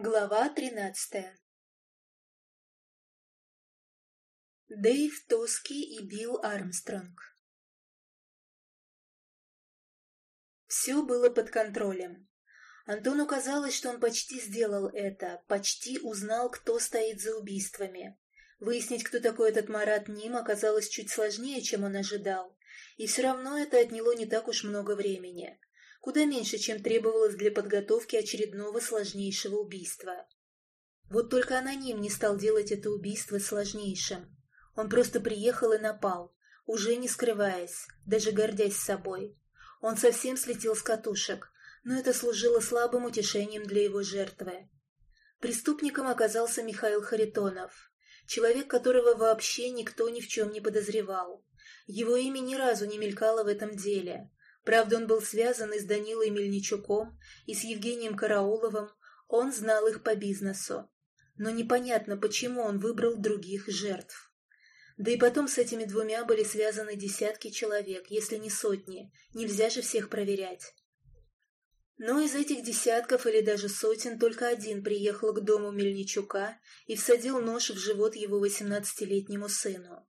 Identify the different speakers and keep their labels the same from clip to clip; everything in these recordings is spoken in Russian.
Speaker 1: Глава тринадцатая Дэйв Тоски и Билл Армстронг Все было под контролем. Антону казалось, что он почти сделал это, почти узнал, кто стоит за убийствами. Выяснить, кто такой этот Марат Ним, оказалось чуть сложнее, чем он ожидал, и все равно это отняло не так уж много времени куда меньше, чем требовалось для подготовки очередного сложнейшего убийства. Вот только аноним не стал делать это убийство сложнейшим. Он просто приехал и напал, уже не скрываясь, даже гордясь собой. Он совсем слетел с катушек, но это служило слабым утешением для его жертвы. Преступником оказался Михаил Харитонов, человек, которого вообще никто ни в чем не подозревал. Его имя ни разу не мелькало в этом деле, Правда, он был связан и с Данилой Мельничуком, и с Евгением Карауловым, он знал их по бизнесу. Но непонятно, почему он выбрал других жертв. Да и потом с этими двумя были связаны десятки человек, если не сотни, нельзя же всех проверять. Но из этих десятков или даже сотен только один приехал к дому Мельничука и всадил нож в живот его восемнадцатилетнему сыну.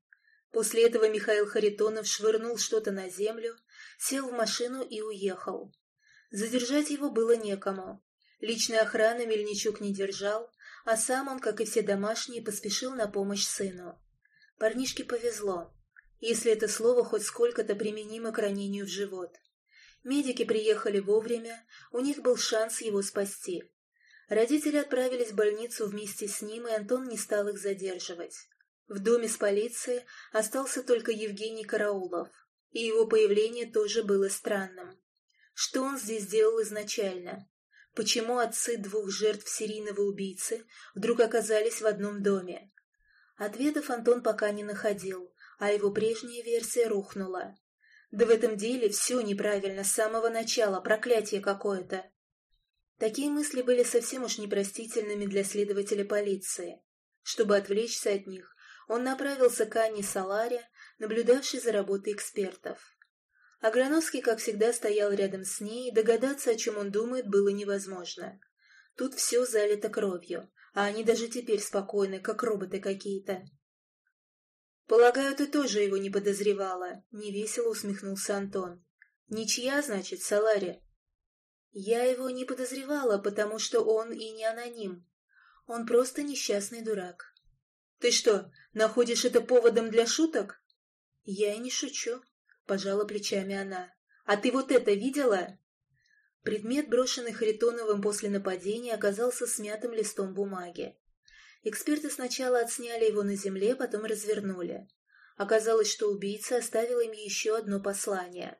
Speaker 1: После этого Михаил Харитонов швырнул что-то на землю, сел в машину и уехал. Задержать его было некому. Личной охраны Мельничук не держал, а сам он, как и все домашние, поспешил на помощь сыну. Парнишке повезло, если это слово хоть сколько-то применимо к ранению в живот. Медики приехали вовремя, у них был шанс его спасти. Родители отправились в больницу вместе с ним, и Антон не стал их задерживать. В доме с полицией остался только Евгений Караулов и его появление тоже было странным. Что он здесь делал изначально? Почему отцы двух жертв серийного убийцы вдруг оказались в одном доме? Ответов Антон пока не находил, а его прежняя версия рухнула. Да в этом деле все неправильно с самого начала, проклятие какое-то. Такие мысли были совсем уж непростительными для следователя полиции. Чтобы отвлечься от них, он направился к Анне Саларе, наблюдавшей за работой экспертов. Аграновский, как всегда, стоял рядом с ней, и догадаться, о чем он думает, было невозможно. Тут все залито кровью, а они даже теперь спокойны, как роботы какие-то. «Полагаю, ты тоже его не подозревала», — невесело усмехнулся Антон. «Ничья, значит, Салари?» «Я его не подозревала, потому что он и не аноним. Он просто несчастный дурак». «Ты что, находишь это поводом для шуток?» «Я и не шучу», — пожала плечами она. «А ты вот это видела?» Предмет, брошенный Харитоновым после нападения, оказался смятым листом бумаги. Эксперты сначала отсняли его на земле, потом развернули. Оказалось, что убийца оставил им еще одно послание.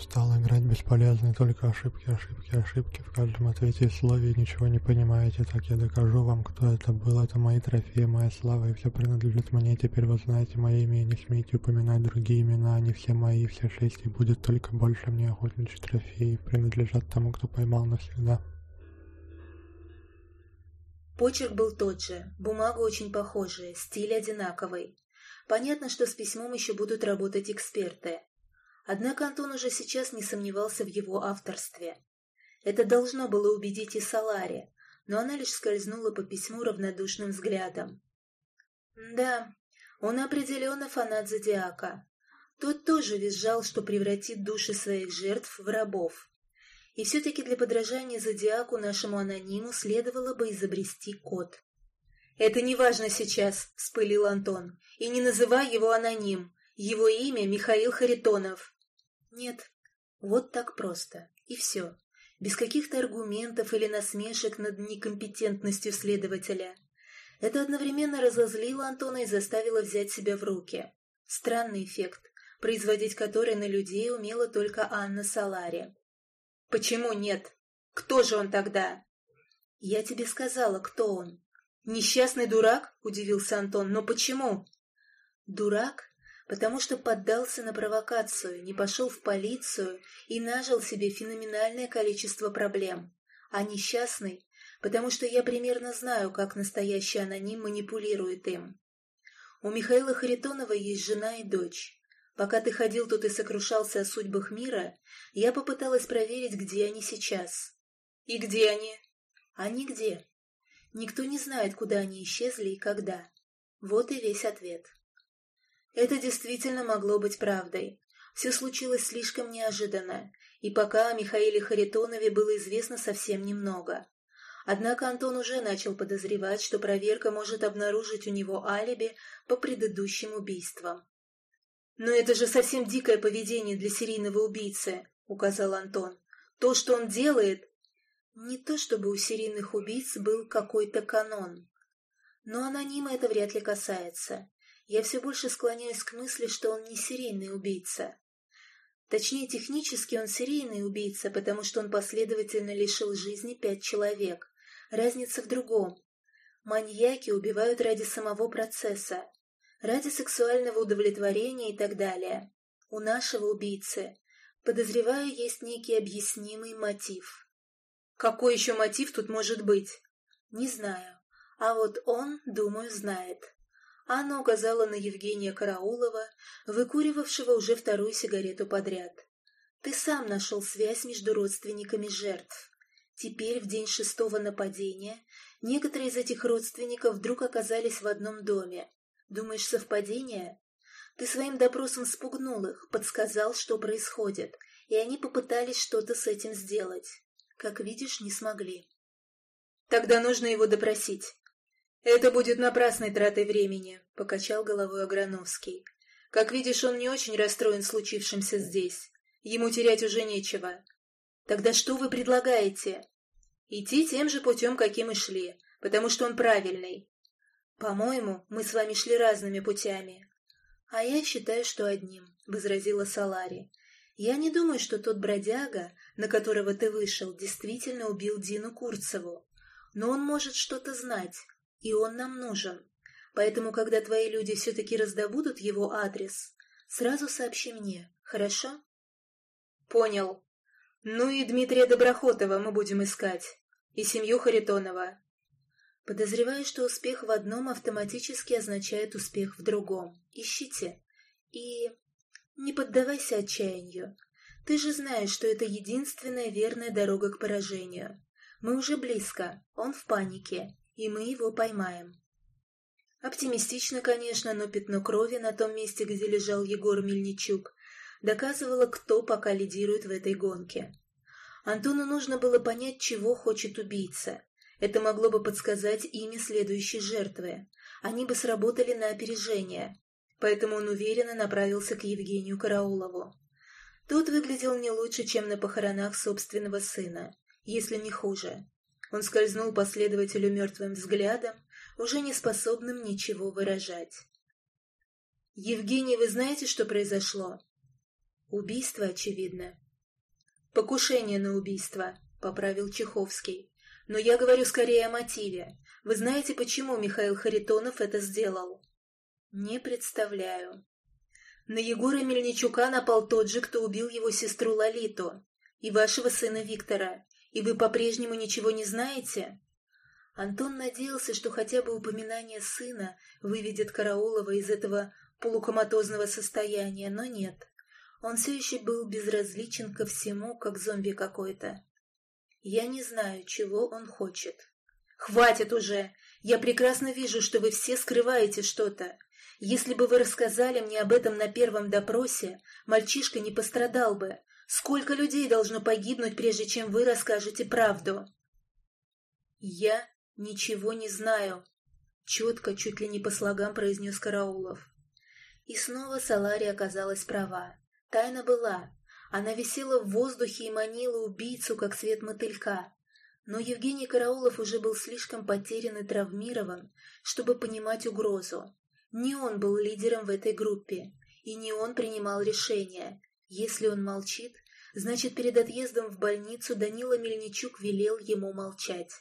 Speaker 2: Стал играть бесполезно, только ошибки, ошибки, ошибки. В каждом ответе и слове ничего не понимаете, так я докажу вам, кто это был. Это мои трофеи, моя слава, и все принадлежит мне. Теперь вы знаете мои имя, не смейте упоминать другие имена. Они все мои, все шесть, и будет только больше мне охотничьи трофеи. Принадлежат тому, кто поймал навсегда.
Speaker 1: Почерк был тот же, бумага очень похожая, стиль одинаковый. Понятно, что с письмом еще будут работать эксперты. Однако Антон уже сейчас не сомневался в его авторстве. Это должно было убедить и Салари, но она лишь скользнула по письму равнодушным взглядом. Да, он определенно фанат Зодиака. Тот тоже визжал, что превратит души своих жертв в рабов. И все-таки для подражания Зодиаку нашему анониму следовало бы изобрести код. «Это не важно сейчас», — вспылил Антон. «И не называй его аноним. Его имя Михаил Харитонов. Нет, вот так просто. И все. Без каких-то аргументов или насмешек над некомпетентностью следователя. Это одновременно разозлило Антона и заставило взять себя в руки. Странный эффект, производить который на людей умела только Анна Салари. «Почему нет? Кто же он тогда?» «Я тебе сказала, кто он». «Несчастный дурак?» – удивился Антон. «Но почему?» «Дурак потому что поддался на провокацию, не пошел в полицию и нажил себе феноменальное количество проблем. А несчастный, потому что я примерно знаю, как настоящий аноним манипулирует им. У Михаила Харитонова есть жена и дочь. Пока ты ходил тут и сокрушался о судьбах мира, я попыталась проверить, где они сейчас.
Speaker 3: И где они?
Speaker 1: А нигде. Никто не знает, куда они исчезли и когда. Вот и весь ответ. Это действительно могло быть правдой. Все случилось слишком неожиданно, и пока о Михаиле Харитонове было известно совсем немного. Однако Антон уже начал подозревать, что проверка может обнаружить у него алиби по предыдущим убийствам.
Speaker 3: «Но это же совсем дикое поведение для серийного убийцы», — указал Антон. «То, что он делает...»
Speaker 1: Не то чтобы у серийных убийц был какой-то канон. Но анонима это вряд ли касается. Я все больше склоняюсь к мысли, что он не серийный убийца. Точнее, технически он серийный убийца, потому что он последовательно лишил жизни пять человек. Разница в другом. Маньяки убивают ради самого процесса, ради сексуального удовлетворения и так далее. У нашего убийцы, подозреваю, есть некий объяснимый мотив.
Speaker 3: Какой еще мотив тут может быть?
Speaker 1: Не знаю. А вот он, думаю, знает. Анна указала на Евгения Караулова, выкуривавшего уже вторую сигарету подряд. Ты сам нашел связь между родственниками жертв. Теперь, в день шестого нападения, некоторые из этих родственников вдруг оказались в одном доме. Думаешь, совпадение? Ты своим допросом спугнул их, подсказал, что происходит, и они попытались что-то с этим сделать. Как видишь, не смогли.
Speaker 3: Тогда нужно его допросить. «Это будет напрасной тратой времени», — покачал головой Аграновский. «Как видишь, он не очень расстроен случившимся здесь. Ему терять уже нечего».
Speaker 1: «Тогда что вы предлагаете?»
Speaker 3: «Идти тем же путем, каким и шли, потому что он правильный».
Speaker 1: «По-моему, мы с вами шли разными путями». «А я считаю, что одним», — возразила Салари. «Я не думаю, что тот бродяга, на которого ты вышел, действительно убил Дину Курцеву. Но он может что-то знать, и он нам нужен. Поэтому, когда твои люди все-таки раздобудут его адрес, сразу сообщи мне, хорошо?
Speaker 3: Понял. Ну и Дмитрия Доброхотова мы будем искать. И семью Харитонова.
Speaker 1: Подозреваю, что успех в одном автоматически означает успех в другом. Ищите. И не поддавайся отчаянию. Ты же знаешь, что это единственная верная дорога к поражению. Мы уже близко, он в панике, и мы его поймаем. Оптимистично, конечно, но пятно крови на том месте, где лежал Егор Мельничук, доказывало, кто пока лидирует в этой гонке. Антону нужно было понять, чего хочет убийца. Это могло бы подсказать имя следующей жертвы. Они бы сработали на опережение. Поэтому он уверенно направился к Евгению Караулову. Тот выглядел не лучше, чем на похоронах собственного сына, если не хуже. Он скользнул последователю мертвым взглядом, уже не способным ничего выражать. «Евгений, вы знаете, что произошло?» «Убийство, очевидно». «Покушение на убийство», — поправил Чеховский. «Но я говорю скорее о мотиве. Вы знаете, почему Михаил Харитонов это сделал?» «Не представляю». На Егора Мельничука напал тот же, кто убил его сестру Лолиту и вашего сына Виктора. И вы по-прежнему ничего не знаете?» Антон надеялся, что хотя бы упоминание сына выведет Караулова из этого полукоматозного состояния, но нет. Он все еще был безразличен ко всему, как зомби какой-то. Я не знаю, чего он хочет. «Хватит уже! Я прекрасно вижу, что вы все скрываете что-то. Если бы вы рассказали мне об этом на первом допросе, мальчишка не пострадал бы, Сколько людей должно погибнуть, прежде чем вы расскажете правду? Я ничего не знаю, четко, чуть ли не по слогам произнес Караулов. И снова Салари оказалась права. Тайна была. Она висела в воздухе и манила убийцу, как свет мотылька. Но Евгений Караулов уже был слишком потерян и травмирован, чтобы понимать угрозу. Не он был лидером в этой группе, и не он принимал решения. Если он молчит, значит, перед отъездом в больницу Данила Мельничук велел ему молчать.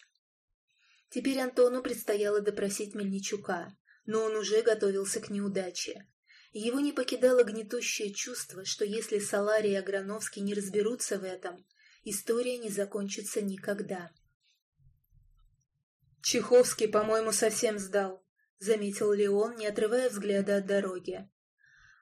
Speaker 1: Теперь Антону предстояло допросить Мельничука, но он уже готовился к неудаче. Его не покидало гнетущее чувство, что если Саларий и Аграновский не разберутся в этом, история не закончится никогда.
Speaker 3: «Чеховский, по-моему, совсем сдал», — заметил Леон, не отрывая взгляда от дороги.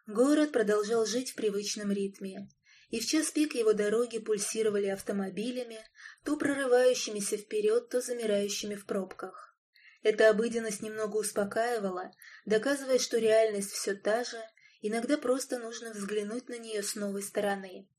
Speaker 1: Город продолжал жить в привычном ритме. и в час пик его дороги пульсировали автомобилями, то прорывающимися вперед, то замирающими в пробках. Эта обыденность немного успокаивала, доказывая, что реальность все та же, иногда просто нужно взглянуть на нее с новой стороны.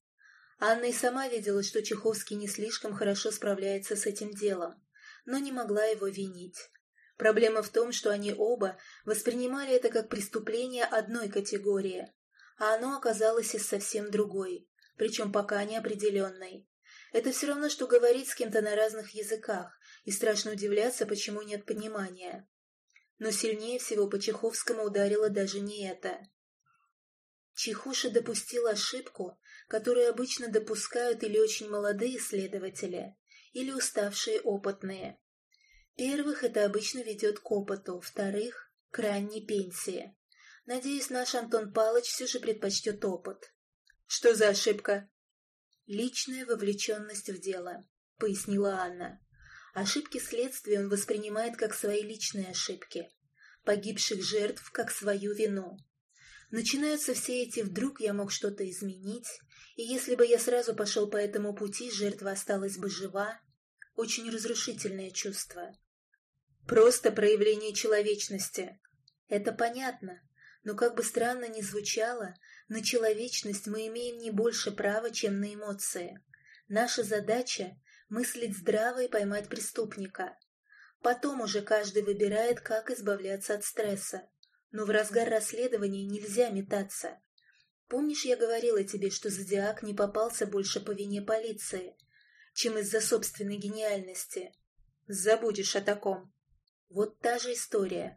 Speaker 1: Анна и сама видела, что Чеховский не слишком хорошо справляется с этим делом, но не могла его винить. Проблема в том, что они оба воспринимали это как преступление одной категории, а оно оказалось из совсем другой, причем пока неопределенной. Это все равно, что говорить с кем-то на разных языках, и страшно удивляться, почему нет понимания. Но сильнее всего по Чеховскому ударило даже не это. Чехуша допустил ошибку, которую обычно допускают или очень молодые следователи, или уставшие опытные. Первых это обычно ведет к опыту, вторых — к ранней пенсии. Надеюсь, наш Антон Палыч все же предпочтет опыт.
Speaker 3: Что за ошибка?
Speaker 1: Личная вовлеченность в дело, пояснила Анна. Ошибки следствия он воспринимает как свои личные ошибки, погибших жертв как свою вину. Начинаются все эти «вдруг я мог что-то изменить», и если бы я сразу пошел по этому пути, жертва осталась бы жива. Очень разрушительное чувство.
Speaker 3: Просто проявление человечности.
Speaker 1: Это понятно, но как бы странно ни звучало, на человечность мы имеем не больше права, чем на эмоции. Наша задача — мыслить здраво и поймать преступника. Потом уже каждый выбирает, как избавляться от стресса. Но в разгар расследования нельзя метаться. Помнишь, я говорила тебе, что Зодиак не попался больше по вине полиции, чем из-за собственной гениальности?
Speaker 3: Забудешь о таком.
Speaker 1: Вот та же история.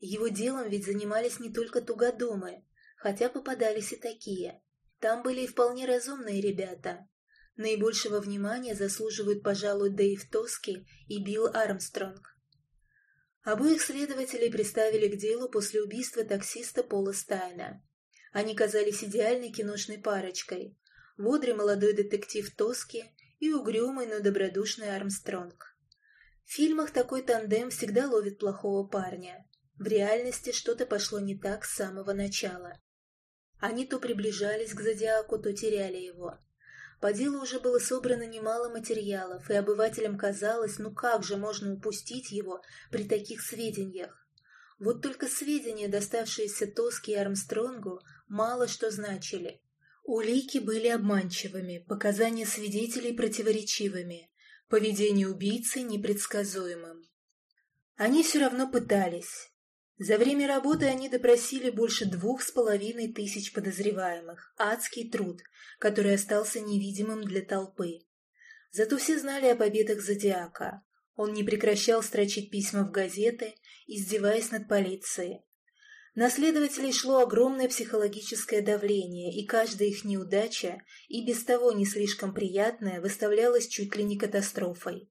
Speaker 1: Его делом ведь занимались не только тугодумы, хотя попадались и такие. Там были и вполне разумные ребята. Наибольшего внимания заслуживают, пожалуй, Дэйв Тоски и Билл Армстронг. Обоих следователей приставили к делу после убийства таксиста Пола Стайна. Они казались идеальной киношной парочкой. Бодрый молодой детектив Тоски и угрюмый, но добродушный Армстронг. В фильмах такой тандем всегда ловит плохого парня. В реальности что-то пошло не так с самого начала. Они то приближались к Зодиаку, то теряли его. По делу уже было собрано немало материалов, и обывателям казалось, ну как же можно упустить его при таких сведениях? Вот только сведения, доставшиеся Тоске и Армстронгу, мало что значили. Улики были обманчивыми, показания свидетелей противоречивыми, поведение убийцы непредсказуемым. Они все равно пытались, за время работы они допросили больше двух с половиной тысяч подозреваемых. Адский труд, который остался невидимым для толпы. Зато все знали о победах Зодиака. Он не прекращал строчить письма в газеты, издеваясь над полицией. На следователей шло огромное психологическое давление, и каждая их неудача, и без того не слишком приятная, выставлялась чуть ли не катастрофой.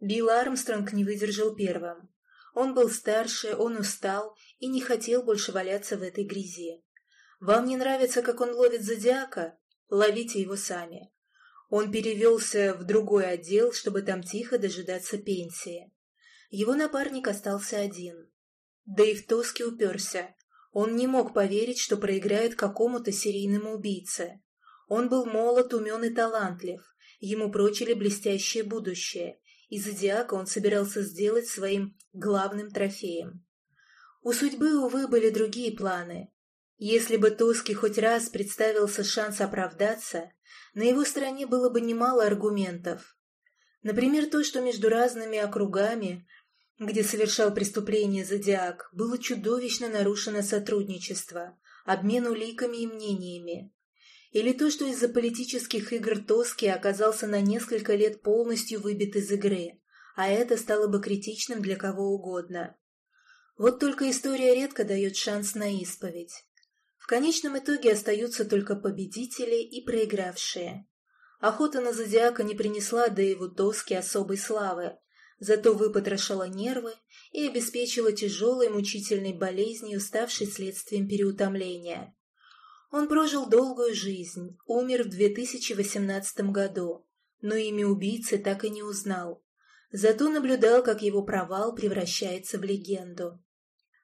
Speaker 1: Билл Армстронг не выдержал первым. Он был старше, он устал и не хотел больше валяться в этой грязи. Вам не нравится, как он ловит зодиака? Ловите его сами. Он перевелся в другой отдел, чтобы там тихо дожидаться пенсии. Его напарник остался один. Дэйв Тоски уперся. Он не мог поверить, что проиграет какому-то серийному убийце. Он был молод, умен и талантлив. Ему прочили блестящее будущее и зодиака он собирался сделать своим главным трофеем. У судьбы, увы, были другие планы. Если бы Тоски хоть раз представился шанс оправдаться, на его стороне было бы немало аргументов. Например, то, что между разными округами, где совершал преступление Зодиак, было чудовищно нарушено сотрудничество, обмен уликами и мнениями. Или то, что из-за политических игр Тоски оказался на несколько лет полностью выбит из игры, а это стало бы критичным для кого угодно. Вот только история редко дает шанс на исповедь. В конечном итоге остаются только победители и проигравшие. Охота на Зодиака не принесла Дэйву Тоски особой славы, зато выпотрошила нервы и обеспечила тяжелой мучительной болезнью, ставшей следствием переутомления. Он прожил долгую жизнь, умер в 2018 году, но имя убийцы так и не узнал. Зато наблюдал, как его провал превращается в легенду.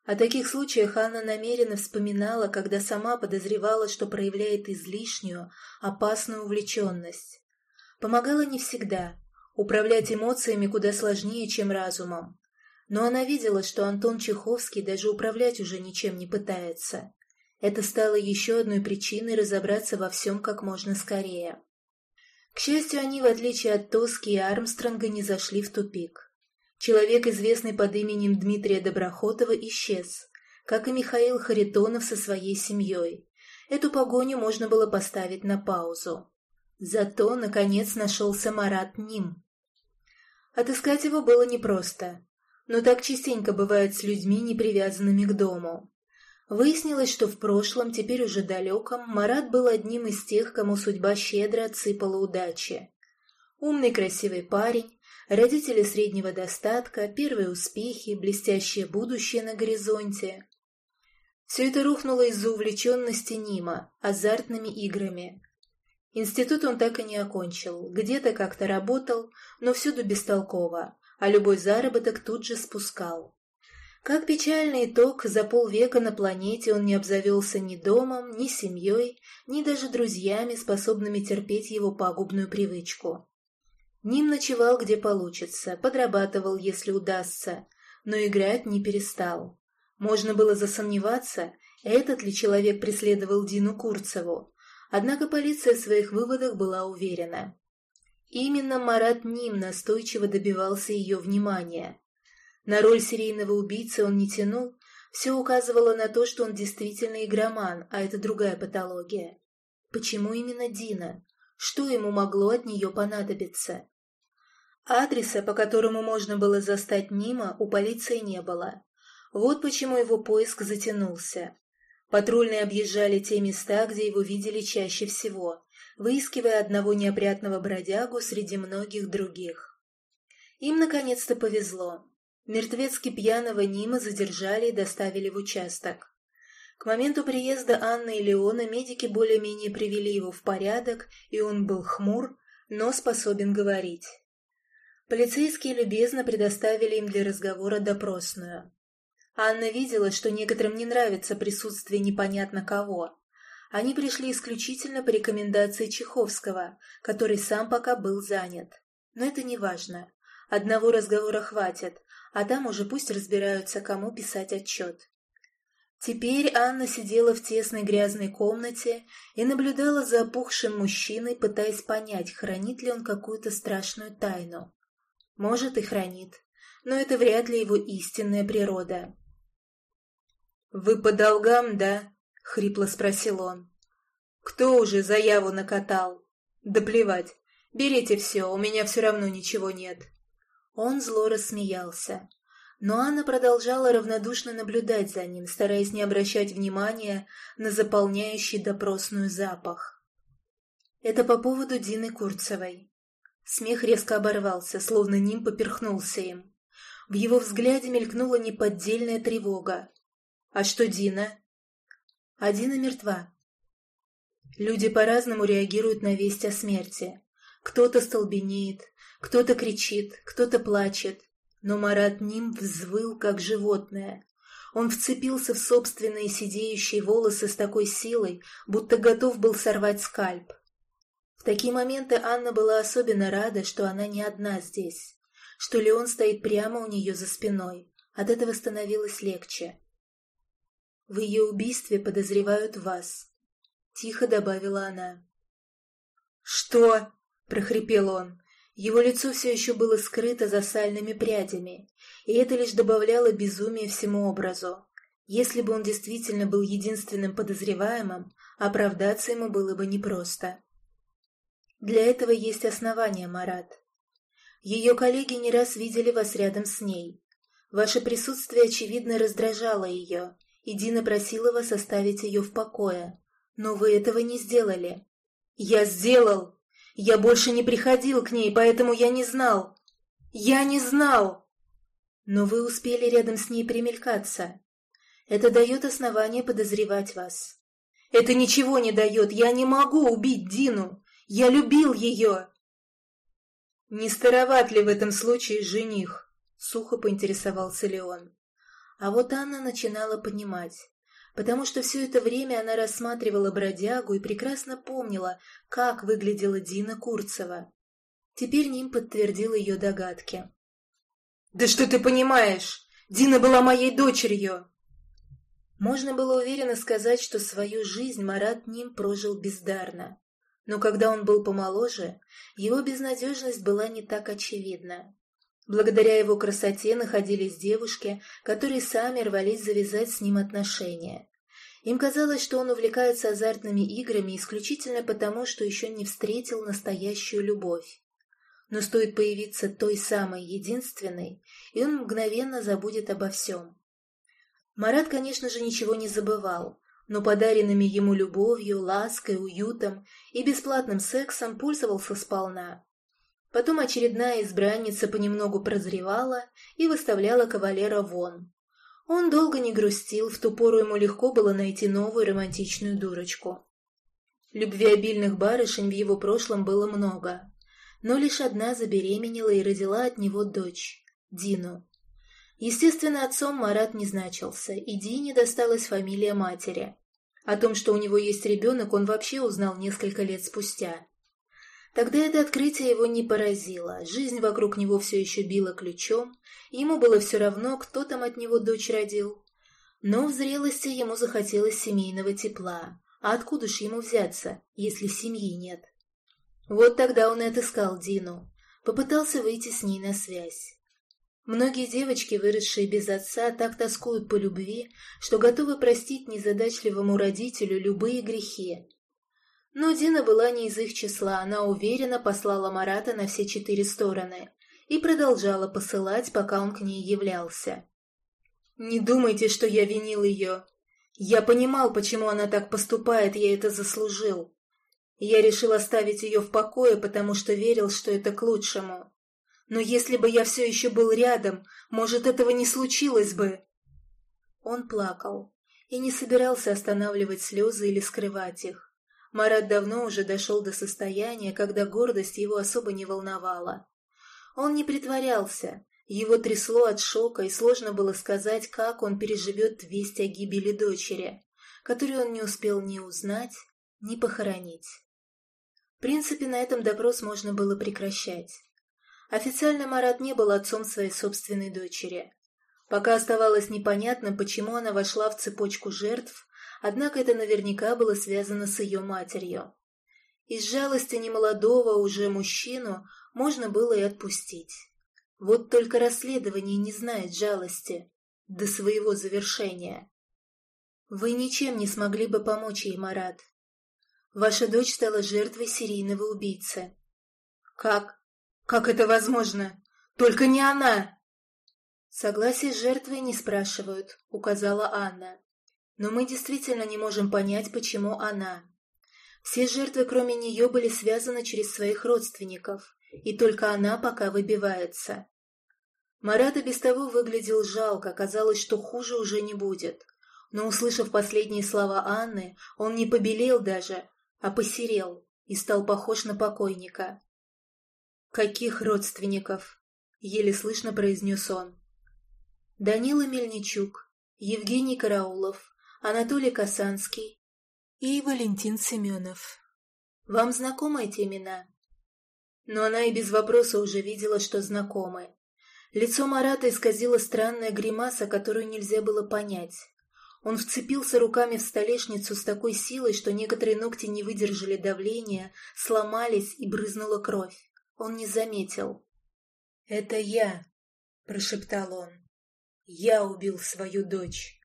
Speaker 1: О таких случаях Анна намеренно вспоминала, когда сама подозревала, что проявляет излишнюю, опасную увлеченность. Помогала не всегда. Управлять эмоциями куда сложнее, чем разумом. Но она видела, что Антон Чеховский даже управлять уже ничем не пытается. Это стало еще одной причиной разобраться во всем как можно скорее. К счастью, они, в отличие от Тоски и Армстронга, не зашли в тупик. Человек, известный под именем Дмитрия Доброхотова, исчез, как и Михаил Харитонов со своей семьей. Эту погоню можно было поставить на паузу. Зато, наконец, нашелся Марат Ним. Отыскать его было непросто, но так частенько бывает с людьми, не привязанными к дому. Выяснилось, что в прошлом, теперь уже далеком, Марат был одним из тех, кому судьба щедро отсыпала удачи. Умный красивый парень, родители среднего достатка, первые успехи, блестящее будущее на горизонте. Все это рухнуло из-за увлеченности Нима азартными играми. Институт он так и не окончил, где-то как-то работал, но всюду бестолково, а любой заработок тут же спускал. Как печальный итог, за полвека на планете он не обзавелся ни домом, ни семьей, ни даже друзьями, способными терпеть его пагубную привычку. Ним ночевал где получится, подрабатывал, если удастся, но играть не перестал. Можно было засомневаться, этот ли человек преследовал Дину Курцеву, однако полиция в своих выводах была уверена. Именно Марат Ним настойчиво добивался ее внимания. На роль серийного убийцы он не тянул, все указывало на то, что он действительно игроман, а это другая патология. Почему именно Дина? Что ему могло от нее понадобиться? Адреса, по которому можно было застать Нима, у полиции не было. Вот почему его поиск затянулся. Патрульные объезжали те места, где его видели чаще всего, выискивая одного неопрятного бродягу среди многих других. Им наконец-то повезло. Мертвецки пьяного Нима задержали и доставили в участок. К моменту приезда Анны и Леона медики более-менее привели его в порядок, и он был хмур, но способен говорить. Полицейские любезно предоставили им для разговора допросную. Анна видела, что некоторым не нравится присутствие непонятно кого. Они пришли исключительно по рекомендации Чеховского, который сам пока был занят. Но это не важно. Одного разговора хватит, а там уже пусть разбираются, кому писать отчет. Теперь Анна сидела в тесной грязной комнате и наблюдала за опухшим мужчиной, пытаясь понять, хранит ли он какую-то страшную тайну. Может, и хранит, но это вряд ли его истинная природа. «Вы по долгам, да?» — хрипло спросил он. «Кто уже заяву накатал?» «Да плевать. Берите все, у меня все равно ничего нет». Он зло рассмеялся. Но Анна продолжала равнодушно наблюдать за ним, стараясь не обращать внимания на заполняющий допросную запах. Это по поводу Дины Курцевой. Смех резко оборвался, словно Ним поперхнулся им. В его взгляде мелькнула неподдельная тревога. «А что Дина?» «А Дина мертва». Люди по-разному реагируют на весть о смерти. Кто-то столбенеет, кто-то кричит, кто-то плачет, но Марат Ним взвыл, как животное. Он вцепился в собственные сидеющие волосы с такой силой, будто готов был сорвать скальп. В такие моменты Анна была особенно рада, что она не одна здесь, что Леон стоит прямо у нее за спиной. От этого становилось легче. «В ее убийстве подозревают вас», — тихо добавила она. «Что?» — прохрипел он. Его лицо все еще было скрыто за сальными прядями, и это лишь добавляло безумия всему образу. Если бы он действительно был единственным подозреваемым, оправдаться ему было бы непросто. Для этого есть основания, Марат. Ее коллеги не раз видели вас рядом с ней. Ваше присутствие, очевидно, раздражало ее, и Дина просила вас оставить ее в покое. Но вы этого не сделали. «Я сделал!» Я больше не приходил к ней, поэтому я не знал. Я не знал. Но вы успели рядом с ней примелькаться. Это дает основание подозревать вас. Это ничего не дает. Я не могу убить Дину. Я любил ее. Не староват ли в этом случае жених? Сухо поинтересовался Леон. А вот Анна начинала понимать, потому что все это время она рассматривала бродягу и прекрасно помнила, как выглядела Дина Курцева. Теперь Ним подтвердил ее догадки.
Speaker 3: «Да что ты понимаешь? Дина была моей дочерью!»
Speaker 1: Можно было уверенно сказать, что свою жизнь Марат Ним прожил бездарно. Но когда он был помоложе, его безнадежность была не так очевидна. Благодаря его красоте находились девушки, которые сами рвались завязать с ним отношения. Им казалось, что он увлекается азартными играми исключительно потому, что еще не встретил настоящую любовь. Но стоит появиться той самой единственной, и он мгновенно забудет обо всем. Марат, конечно же, ничего не забывал, но подаренными ему любовью, лаской, уютом и бесплатным сексом пользовался сполна. Потом очередная избранница понемногу прозревала и выставляла кавалера вон. Он долго не грустил, в ту пору ему легко было найти новую романтичную дурочку. Любвеобильных барышень в его прошлом было много, но лишь одна забеременела и родила от него дочь, Дину. Естественно, отцом Марат не значился, и Дине досталась фамилия матери. О том, что у него есть ребенок, он вообще узнал несколько лет спустя. Тогда это открытие его не поразило, жизнь вокруг него все еще била ключом, ему было все равно, кто там от него дочь родил. Но в зрелости ему захотелось семейного тепла, а откуда ж ему взяться, если семьи нет? Вот тогда он и отыскал Дину, попытался выйти с ней на связь. Многие девочки, выросшие без отца, так тоскуют по любви, что готовы простить незадачливому родителю любые грехи. Но Дина была не из их числа, она уверенно послала Марата на все четыре стороны и продолжала посылать, пока он к ней являлся. «Не думайте, что я винил ее. Я понимал, почему она так поступает, я это заслужил. Я решил оставить ее в покое, потому что верил, что это к лучшему. Но если бы я все еще был рядом, может, этого не случилось бы. Он плакал и не собирался останавливать слезы или скрывать их. Марат давно уже дошел до состояния, когда гордость его особо не волновала. Он не притворялся, его трясло от шока, и сложно было сказать, как он переживет весть о гибели дочери, которую он не успел ни узнать, ни похоронить. В принципе, на этом допрос можно было прекращать. Официально Марат не был отцом своей собственной дочери. Пока оставалось непонятным, почему она вошла в цепочку жертв, однако это наверняка было связано с ее матерью. Из жалости немолодого уже мужчину можно было и отпустить. Вот только расследование не знает жалости до своего завершения. Вы ничем не смогли бы помочь ей, Марат. Ваша дочь стала жертвой серийного убийцы. Как? «Как это возможно? Только не она!» «Согласие жертвы не спрашивают», — указала Анна. «Но мы действительно не можем понять, почему она. Все жертвы, кроме нее, были связаны через своих родственников, и только она пока выбивается». Марат и без того выглядел жалко, казалось, что хуже уже не будет. Но, услышав последние слова Анны, он не побелел даже, а посерел и стал похож на покойника. «Каких родственников?» — еле слышно произнес он. Данила Мельничук, Евгений Караулов, Анатолий Касанский и Валентин Семенов. Вам знакомы эти имена? Но она и без вопроса уже видела, что знакомы. Лицо Марата исказило странная гримаса, которую нельзя было понять. Он вцепился руками в столешницу с такой силой, что некоторые ногти не выдержали давления, сломались и брызнула кровь. Он не заметил. «Это я», — прошептал он. «Я убил свою дочь.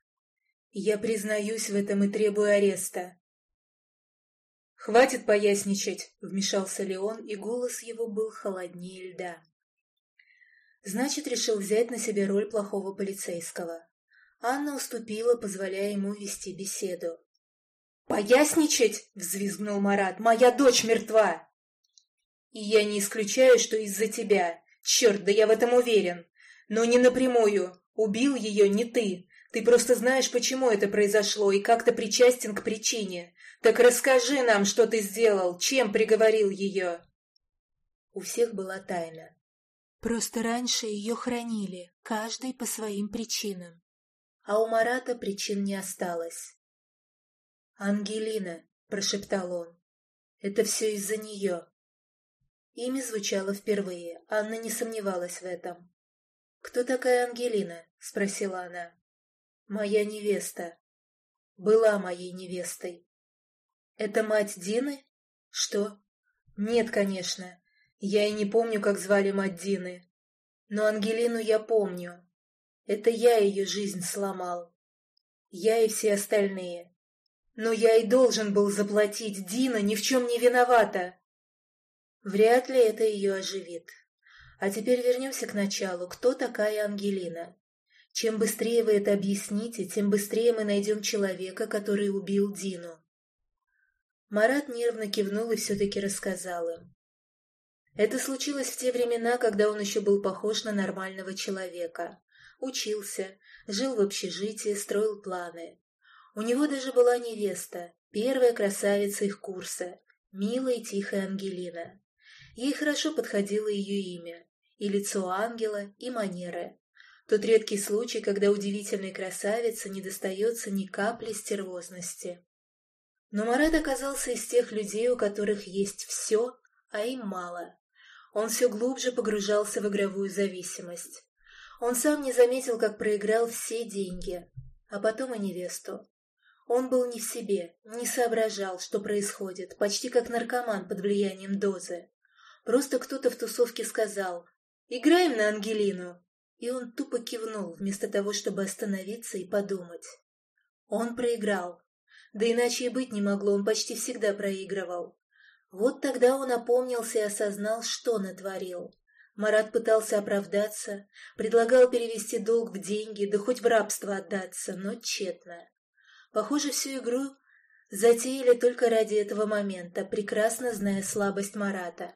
Speaker 1: Я признаюсь в этом и требую ареста». «Хватит поясничать», — вмешался Леон, и голос его был холоднее льда. Значит, решил взять на себя роль плохого полицейского. Анна уступила, позволяя ему вести беседу. «Поясничать?» — взвизгнул Марат. «Моя дочь мертва!» И я не исключаю, что из-за тебя. Черт, да я в этом уверен. Но не напрямую. Убил ее не ты. Ты просто знаешь, почему это произошло и как-то причастен к причине. Так расскажи нам, что ты сделал, чем приговорил ее. У всех была тайна. Просто раньше ее хранили, каждый по своим причинам. а у Марата причин не осталось.
Speaker 3: «Ангелина», — прошептал он, — «это все из-за нее».
Speaker 1: Имя звучало впервые, Анна не сомневалась в этом. «Кто такая Ангелина?» — спросила она.
Speaker 3: «Моя невеста.
Speaker 1: Была моей невестой».
Speaker 3: «Это мать Дины?»
Speaker 1: «Что?»
Speaker 3: «Нет, конечно. Я и не помню, как звали мать Дины. Но Ангелину я помню. Это я ее жизнь сломал. Я и все остальные. Но я и должен был заплатить. Дина ни в чем не виновата.
Speaker 1: Вряд ли это ее оживит. А теперь вернемся к началу. Кто такая Ангелина? Чем быстрее вы это объясните, тем быстрее мы найдем человека, который убил Дину. Марат нервно кивнул и все-таки рассказал им. Это случилось в те времена, когда он еще был похож на нормального человека. Учился, жил в общежитии, строил планы. У него даже была невеста, первая красавица их курса, милая и тихая Ангелина. Ей хорошо подходило ее имя, и лицо ангела, и манеры. Тот редкий случай, когда удивительной красавице не достается ни капли стервозности. Но Марат оказался из тех людей, у которых есть все, а им мало. Он все глубже погружался в игровую зависимость. Он сам не заметил, как проиграл все деньги, а потом и невесту. Он был не в себе, не соображал, что происходит, почти как наркоман под влиянием дозы. Просто кто-то в тусовке сказал «Играем на Ангелину!» И он тупо кивнул, вместо того, чтобы остановиться и подумать. Он проиграл. Да иначе и быть не могло, он почти всегда проигрывал. Вот тогда он опомнился и осознал, что натворил. Марат пытался оправдаться, предлагал перевести долг в деньги, да хоть в рабство отдаться, но тщетно. Похоже, всю игру затеяли только ради этого момента, прекрасно зная слабость Марата.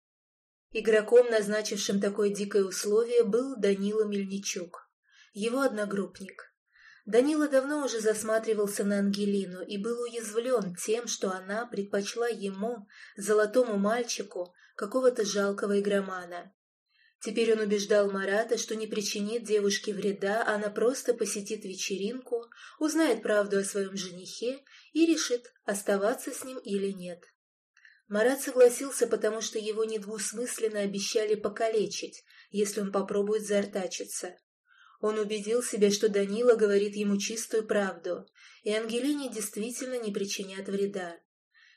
Speaker 1: Игроком, назначившим такое дикое условие, был Данила Мельничук, его одногруппник. Данила давно уже засматривался на Ангелину и был уязвлен тем, что она предпочла ему, золотому мальчику, какого-то жалкого игромана. Теперь он убеждал Марата, что не причинит девушке вреда, она просто посетит вечеринку, узнает правду о своем женихе и решит, оставаться с ним или нет. Марат согласился, потому что его недвусмысленно обещали покалечить, если он попробует заортачиться. Он убедил себя, что Данила говорит ему чистую правду, и Ангелине действительно не причинят вреда.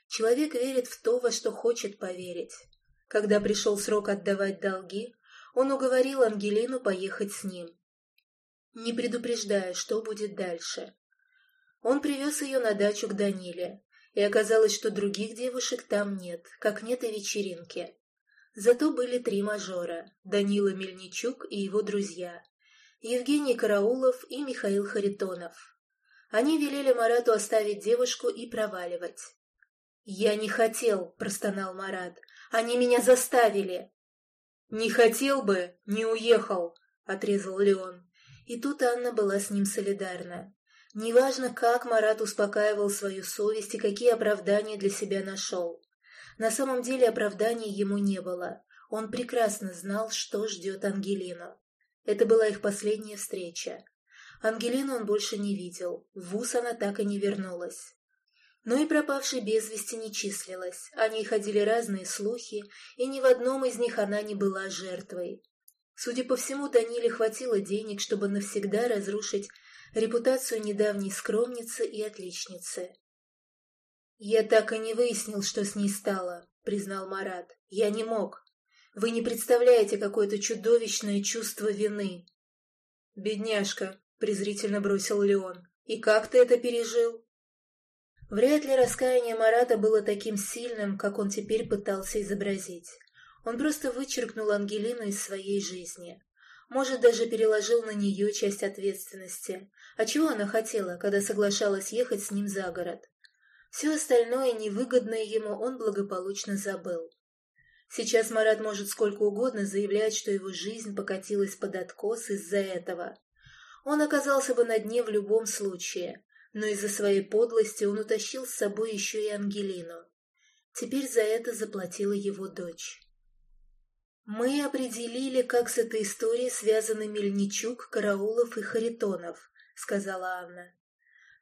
Speaker 1: Человек верит в то, во что хочет поверить. Когда пришел срок отдавать долги, он уговорил Ангелину поехать с ним, не предупреждая, что будет дальше. Он привез ее на дачу к Даниле, и оказалось, что других девушек там нет, как нет и вечеринки. Зато были три мажора – Данила Мельничук и его друзья, Евгений Караулов и Михаил Харитонов. Они велели Марату оставить девушку и проваливать. «Я не хотел», — простонал Марат. «Они меня заставили». «Не хотел бы, не уехал», — отрезал Леон. И тут Анна была с ним солидарна. Неважно, как Марат успокаивал свою совесть и какие оправдания для себя нашел. На самом деле оправданий ему не было. Он прекрасно знал, что ждет Ангелину. Это была их последняя встреча. Ангелину он больше не видел, в ВУЗ она так и не вернулась. Но и пропавшей без вести не числилась, о ней ходили разные слухи, и ни в одном из них она не была жертвой. Судя по всему, Даниле хватило денег, чтобы навсегда разрушить репутацию недавней скромницы и отличницы. «Я так и не выяснил, что с ней стало», — признал Марат. «Я не мог. Вы не представляете какое-то чудовищное чувство вины. «Бедняжка», — презрительно бросил Леон. «И как ты это пережил?» Вряд ли раскаяние Марата было таким сильным, как он теперь пытался изобразить. Он просто вычеркнул Ангелину из своей жизни. Может, даже переложил на нее часть ответственности. А чего она хотела, когда соглашалась ехать с ним за город? Все остальное, невыгодное ему, он благополучно забыл. Сейчас Марат может сколько угодно заявлять, что его жизнь покатилась под откос из-за этого. Он оказался бы на дне в любом случае, но из-за своей подлости он утащил с собой еще и Ангелину. Теперь за это заплатила его дочь. Мы определили, как с этой историей связаны Мельничук, Караулов и Харитонов, сказала Анна.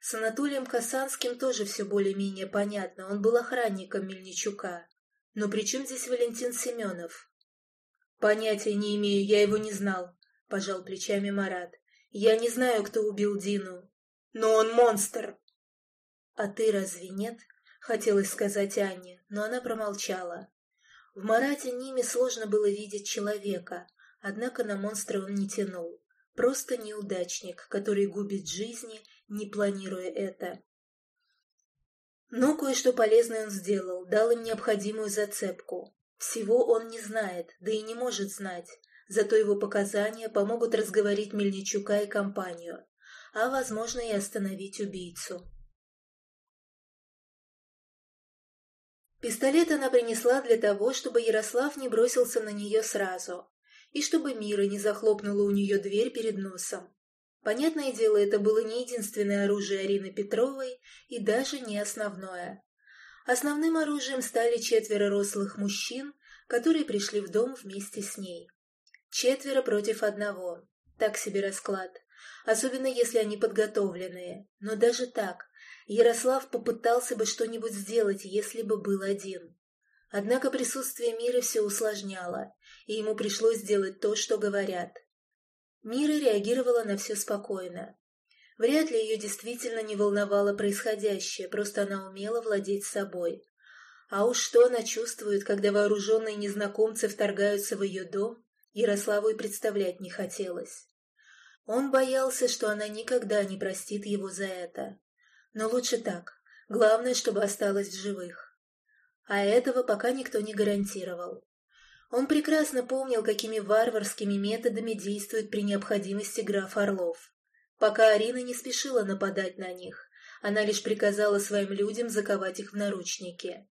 Speaker 1: С Анатолием Касанским тоже все более-менее понятно, он был охранником Мельничука. Но при чем здесь Валентин Семенов? Понятия не имею, я его не знал, пожал плечами Марат. Я не знаю, кто убил Дину. Но он монстр. А ты разве нет? Хотелось сказать Анне, но она промолчала. В Марате Ниме сложно было видеть человека, однако на монстра он не тянул. Просто неудачник, который губит жизни, не планируя это. Но кое-что полезное он сделал, дал им необходимую зацепку. Всего он не знает, да и не может знать, зато его показания помогут разговорить Мельничука и компанию, а, возможно, и остановить убийцу. Пистолет она принесла для того, чтобы Ярослав не бросился на нее сразу, и чтобы Мира не захлопнула у нее дверь перед носом. Понятное дело, это было не единственное оружие Арины Петровой и даже не основное. Основным оружием стали четверо рослых мужчин, которые пришли в дом вместе с ней. Четверо против одного. Так себе расклад. Особенно если они подготовленные. Но даже так, Ярослав попытался бы что-нибудь сделать, если бы был один. Однако присутствие Миры все усложняло, и ему пришлось сделать то, что говорят. Мира реагировала на все спокойно. Вряд ли ее действительно не волновало происходящее, просто она умела владеть собой. А уж что она чувствует, когда вооруженные незнакомцы вторгаются в ее дом, Ярославу и представлять не хотелось. Он боялся, что она никогда не простит его за это. Но лучше так. Главное, чтобы осталась в живых. А этого пока никто не гарантировал. Он прекрасно помнил, какими варварскими методами действует при необходимости граф Орлов. Пока Арина не спешила нападать на них, она лишь приказала своим людям заковать их в наручники.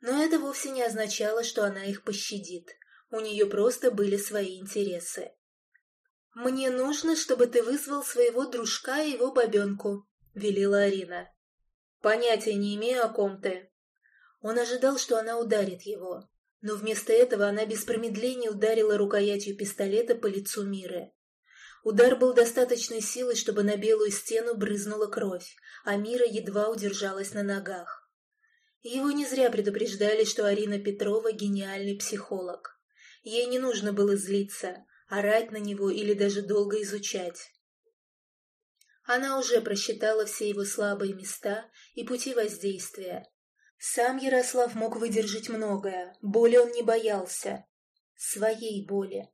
Speaker 1: Но это вовсе не означало, что она их пощадит. У нее просто были свои интересы. «Мне нужно, чтобы ты вызвал своего дружка и его бабенку», велела Арина. «Понятия не имею, о ком ты». Он ожидал, что она ударит его, но вместо этого она без промедления ударила рукоятью пистолета по лицу Миры. Удар был достаточной силой, чтобы на белую стену брызнула кровь, а Мира едва удержалась на ногах. Его не зря предупреждали, что Арина Петрова – гениальный психолог. Ей не нужно было злиться, орать на него или даже долго изучать. Она уже просчитала все его слабые места и пути воздействия. Сам Ярослав мог выдержать многое, боли он не боялся. Своей боли.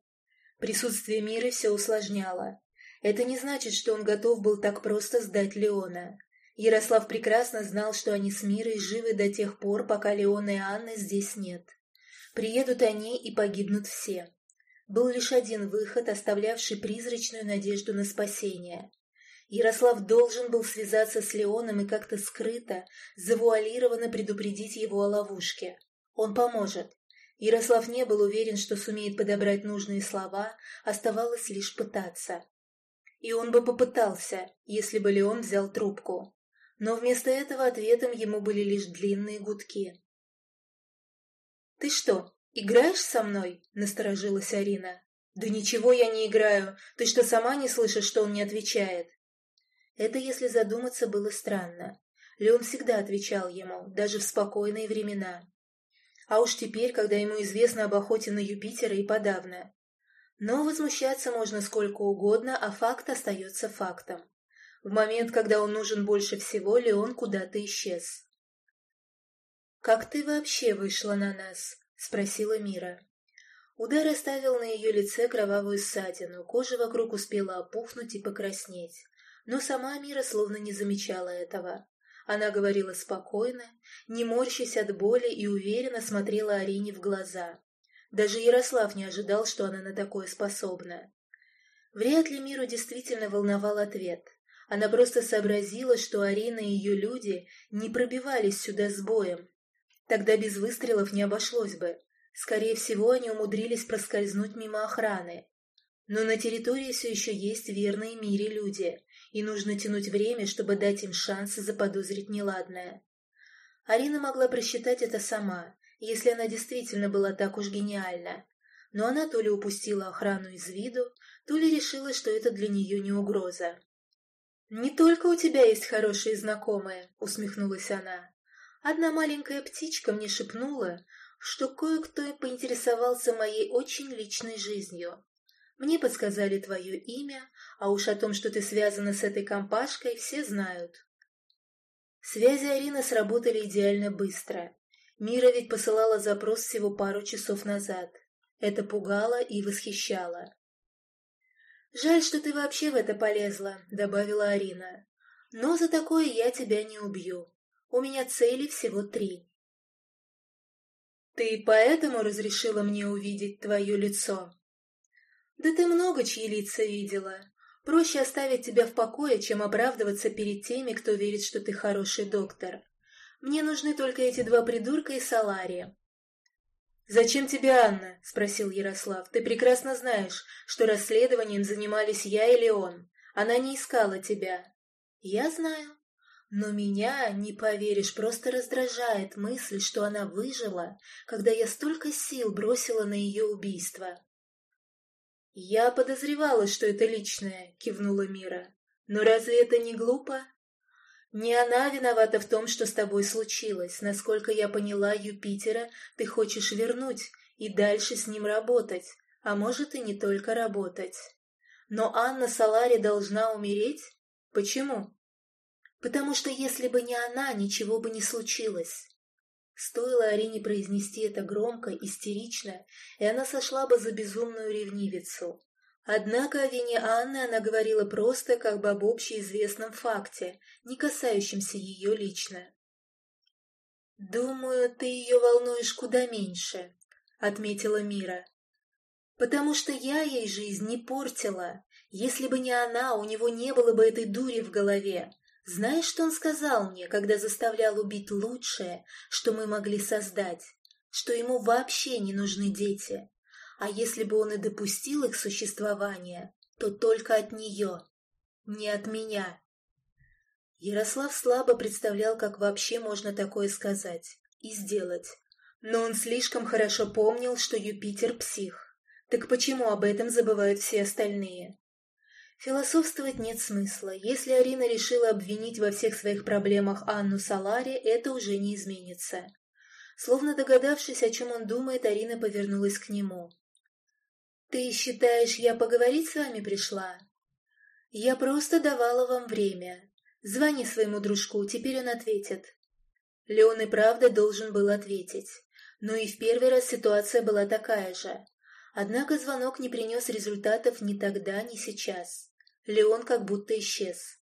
Speaker 1: Присутствие мира все усложняло. Это не значит, что он готов был так просто сдать Леона. Ярослав прекрасно знал, что они с Мирой живы до тех пор, пока Леона и Анны здесь нет. Приедут они и погибнут все. Был лишь один выход, оставлявший призрачную надежду на спасение. Ярослав должен был связаться с Леоном и как-то скрыто, завуалированно предупредить его о ловушке. Он поможет. Ярослав не был уверен, что сумеет подобрать нужные слова, оставалось лишь пытаться. И он бы попытался, если бы Леон взял трубку. Но вместо этого ответом ему были лишь длинные гудки. «Ты что, играешь со мной?» — насторожилась Арина. «Да ничего я не играю. Ты что, сама не слышишь, что он не отвечает?» Это, если задуматься, было странно. Леон всегда отвечал ему, даже в спокойные времена. А уж теперь, когда ему известно об охоте на Юпитера и подавно. Но возмущаться можно сколько угодно, а факт остается фактом. В момент, когда он нужен больше всего, Леон куда-то исчез. «Как ты вообще вышла на нас?» — спросила Мира. Удар оставил на ее лице кровавую ссадину, кожа вокруг успела опухнуть и покраснеть. Но сама Мира словно не замечала этого. Она говорила спокойно, не морщась от боли и уверенно смотрела Арине в глаза. Даже Ярослав не ожидал, что она на такое способна. Вряд ли Миру действительно волновал ответ. Она просто сообразила, что Арина и ее люди не пробивались сюда с боем. Тогда без выстрелов не обошлось бы. Скорее всего, они умудрились проскользнуть мимо охраны. Но на территории все еще есть верные Мире люди, и нужно тянуть время, чтобы дать им шанс заподозрить неладное. Арина могла просчитать это сама, если она действительно была так уж гениальна, но она то ли упустила охрану из виду, то ли решила, что это для нее не угроза. «Не только у тебя есть хорошие знакомые», — усмехнулась она. «Одна маленькая птичка мне шепнула, что кое-кто поинтересовался моей очень личной жизнью. Мне подсказали твое имя, а уж о том, что ты связана с этой компашкой, все знают». Связи Арины сработали идеально быстро. Мира ведь посылала запрос всего пару часов назад. Это пугало и восхищало. «Жаль, что ты вообще в это полезла», — добавила Арина. «Но за такое я тебя не убью. У меня цели всего три». «Ты поэтому разрешила мне увидеть твое лицо?» «Да ты много чьи лица видела. Проще оставить тебя в покое, чем оправдываться перед теми, кто верит, что ты хороший доктор. Мне нужны только эти два придурка и Салария. «Зачем тебе Анна?» — спросил Ярослав. «Ты прекрасно знаешь, что расследованием занимались я или он. Она не искала тебя». «Я знаю. Но меня, не поверишь, просто раздражает мысль, что она выжила, когда я столько сил бросила на ее убийство». «Я подозревала, что это личное», — кивнула Мира. «Но разве это не глупо? Не она виновата в том, что с тобой случилось. Насколько я поняла, Юпитера ты хочешь вернуть и дальше с ним работать, а может и не только работать. Но Анна Салари должна умереть? Почему? Потому что если бы не она, ничего бы не случилось. Стоило Арине произнести это громко, истерично, и она сошла бы за безумную ревнивицу. Однако о вине Анны она говорила просто как бы об общеизвестном факте, не касающемся ее лично. «Думаю, ты ее волнуешь куда меньше», — отметила Мира. «Потому что я ей жизнь не портила. Если бы не она, у него не было бы этой дури в голове. Знаешь, что он сказал мне, когда заставлял убить лучшее, что мы могли создать? Что ему вообще не нужны дети. А если бы он и допустил их существование, то только от нее, не от меня. Ярослав слабо представлял, как вообще можно такое сказать и сделать. Но он слишком хорошо помнил, что Юпитер – псих. Так почему об этом забывают все остальные? Философствовать нет смысла. Если Арина решила обвинить во всех своих проблемах Анну Салари, это уже не изменится. Словно догадавшись, о чем он думает, Арина повернулась к нему. «Ты считаешь, я поговорить с вами пришла?» «Я просто давала вам время. Звони своему дружку, теперь он ответит». Леон и правда должен был ответить. Но и в первый раз ситуация была такая же. Однако звонок не принес результатов ни тогда, ни сейчас. Леон как будто исчез.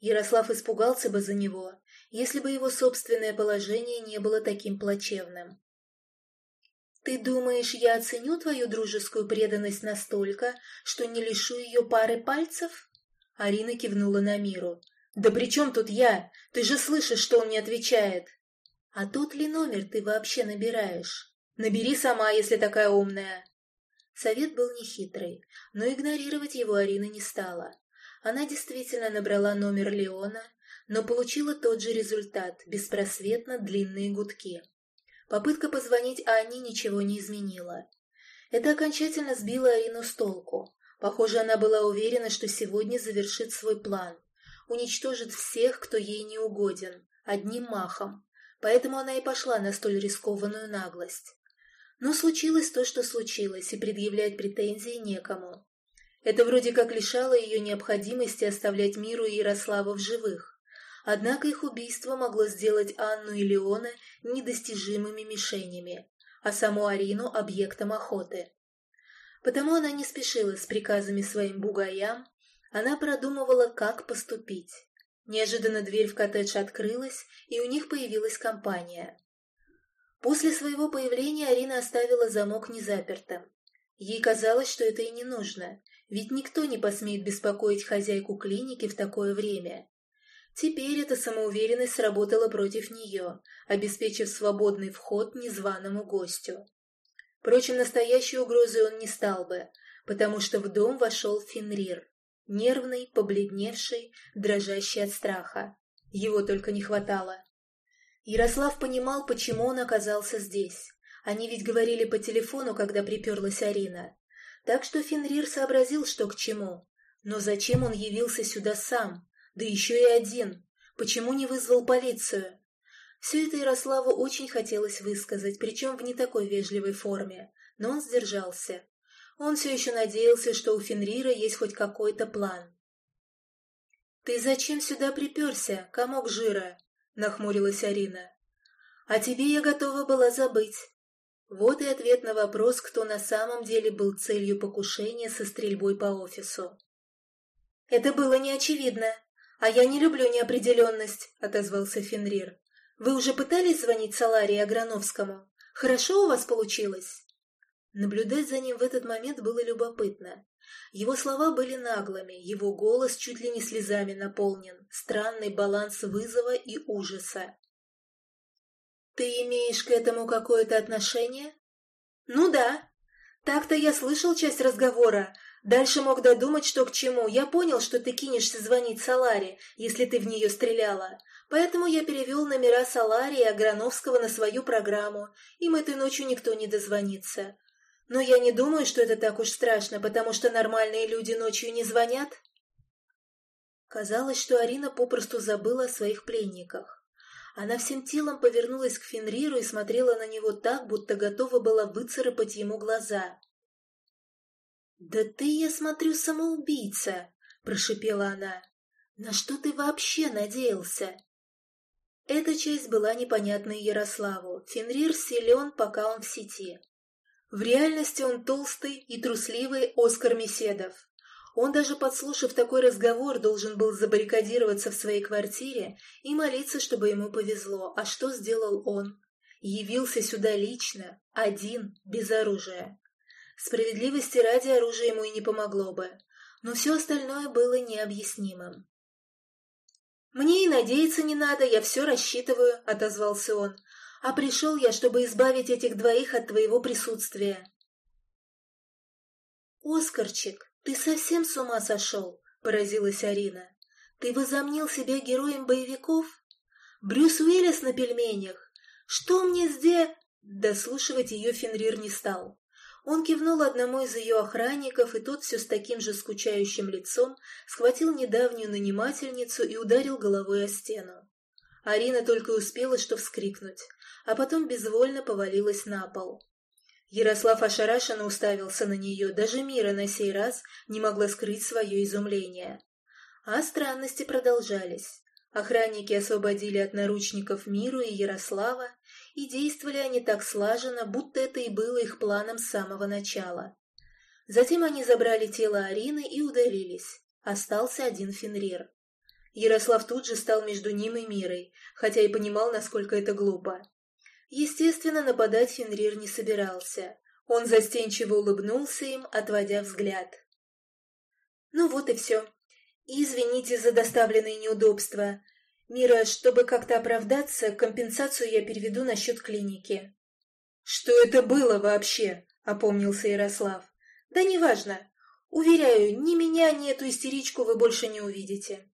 Speaker 1: Ярослав испугался бы за него, если бы его собственное положение не было таким плачевным. «Ты думаешь, я оценю твою дружескую преданность настолько, что не лишу ее пары пальцев?» Арина кивнула на Миру. «Да при чем тут я? Ты же слышишь, что он мне отвечает!» «А тот ли номер ты вообще набираешь?» «Набери сама, если такая умная!» Совет был нехитрый, но игнорировать его Арина не стала. Она действительно набрала номер Леона, но получила тот же результат – беспросветно длинные гудки. Попытка позвонить Анне ничего не изменила. Это окончательно сбило Арину с толку. Похоже, она была уверена, что сегодня завершит свой план. Уничтожит всех, кто ей не угоден, одним махом. Поэтому она и пошла на столь рискованную наглость. Но случилось то, что случилось, и предъявлять претензии некому. Это вроде как лишало ее необходимости оставлять миру Ярослава в живых. Однако их убийство могло сделать Анну и Леона недостижимыми мишенями, а саму Арину – объектом охоты. Потому она не спешила с приказами своим бугаям, она продумывала, как поступить. Неожиданно дверь в коттедж открылась, и у них появилась компания. После своего появления Арина оставила замок незапертым. Ей казалось, что это и не нужно, ведь никто не посмеет беспокоить хозяйку клиники в такое время. Теперь эта самоуверенность сработала против нее, обеспечив свободный вход незваному гостю. Впрочем, настоящей угрозой он не стал бы, потому что в дом вошел Фенрир, нервный, побледневший, дрожащий от страха. Его только не хватало. Ярослав понимал, почему он оказался здесь. Они ведь говорили по телефону, когда приперлась Арина. Так что Фенрир сообразил, что к чему. Но зачем он явился сюда сам, Да еще и один. Почему не вызвал полицию? Все это Ярославу очень хотелось высказать, причем в не такой вежливой форме, но он сдержался. Он все еще надеялся, что у Фенрира есть хоть какой-то план. «Ты зачем сюда приперся, комок жира?» — нахмурилась Арина. «А тебе я готова была забыть». Вот и ответ на вопрос, кто на самом деле был целью покушения со стрельбой по офису. «Это было неочевидно, а я не люблю неопределенность», — отозвался Фенрир. «Вы уже пытались звонить Саларии Аграновскому? Хорошо у вас получилось?» Наблюдать за ним в этот момент было любопытно. Его слова были наглыми, его голос чуть ли не слезами наполнен, странный баланс вызова и ужаса. «Ты имеешь к этому какое-то отношение?» «Ну да. Так-то я слышал часть разговора. Дальше мог додумать, что к чему. Я понял, что ты кинешься звонить Саларе, если ты в нее стреляла. Поэтому я перевел номера Салари и Аграновского на свою программу. Им этой ночью никто не дозвонится. Но я не думаю, что это так уж страшно, потому что нормальные люди ночью не звонят. Казалось, что Арина попросту забыла о своих пленниках. Она всем телом повернулась к Фенриру и смотрела на него так, будто готова была выцарапать ему глаза. «Да ты, я смотрю, самоубийца!» — прошипела она. «На что ты вообще надеялся?» Эта часть была непонятной Ярославу. Фенрир силен, пока он в сети. В реальности он толстый и трусливый Оскар Меседов. Он даже подслушав такой разговор, должен был забаррикадироваться в своей квартире и молиться, чтобы ему повезло. А что сделал он? Явился сюда лично, один, без оружия. Справедливости ради оружие ему и не помогло бы, но все остальное было необъяснимым. «Мне и надеяться не надо, я все рассчитываю», — отозвался он. А пришел я, чтобы избавить этих двоих от твоего присутствия. «Оскарчик, ты совсем с ума сошел?» — поразилась Арина. «Ты возомнил себя героем боевиков? Брюс Уиллис на пельменях? Что мне здесь...» Дослушивать ее Фенрир не стал. Он кивнул одному из ее охранников, и тот все с таким же скучающим лицом схватил недавнюю нанимательницу и ударил головой о стену. Арина только успела что вскрикнуть а потом безвольно повалилась на пол. Ярослав ошарашенно уставился на нее, даже Мира на сей раз не могла скрыть свое изумление. А странности продолжались. Охранники освободили от наручников Миру и Ярослава, и действовали они так слаженно, будто это и было их планом с самого начала. Затем они забрали тело Арины и удалились. Остался один Фенрир. Ярослав тут же стал между ним и Мирой, хотя и понимал, насколько это глупо. Естественно, нападать Фенрир не собирался. Он застенчиво улыбнулся им, отводя взгляд. «Ну вот и все. Извините за доставленные неудобства. Мира, чтобы как-то оправдаться, компенсацию я переведу на счет клиники». «Что это было вообще?» — опомнился Ярослав. «Да неважно. Уверяю, ни меня, ни эту истеричку вы больше не увидите».